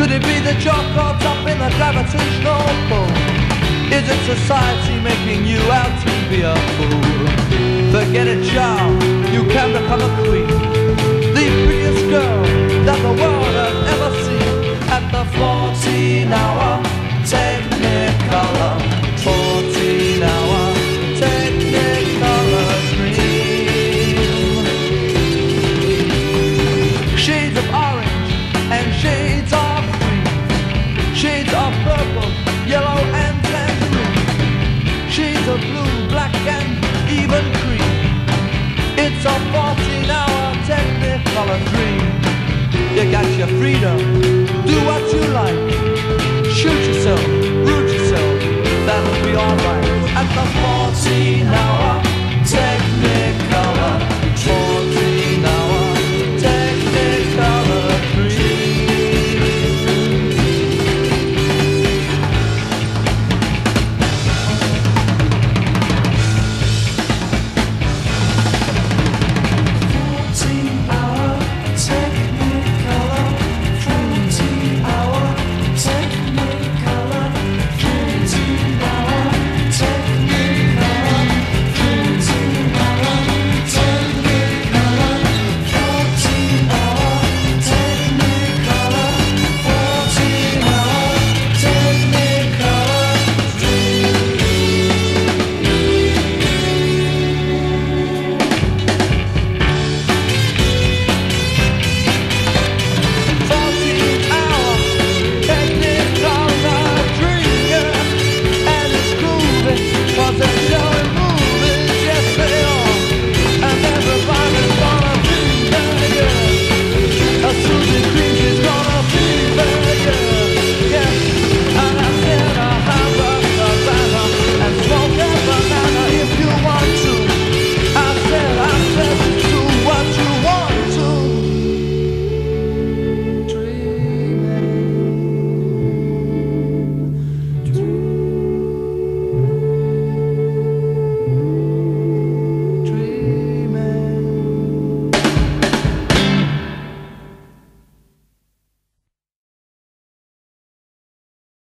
Could it be that you're caught up in the gravitational pull? Society making you out to be a fool? Forget it, child, you can become a queen. The prettiest girl that the world has ever seen. At the 14 hour Technicolor, 14 hour Technicolor dream. Shades of orange and shades of green. Shades of purple, yellow. Shades of blue, black and even cream. It's a 14 hour technicolor dream. You got your freedom,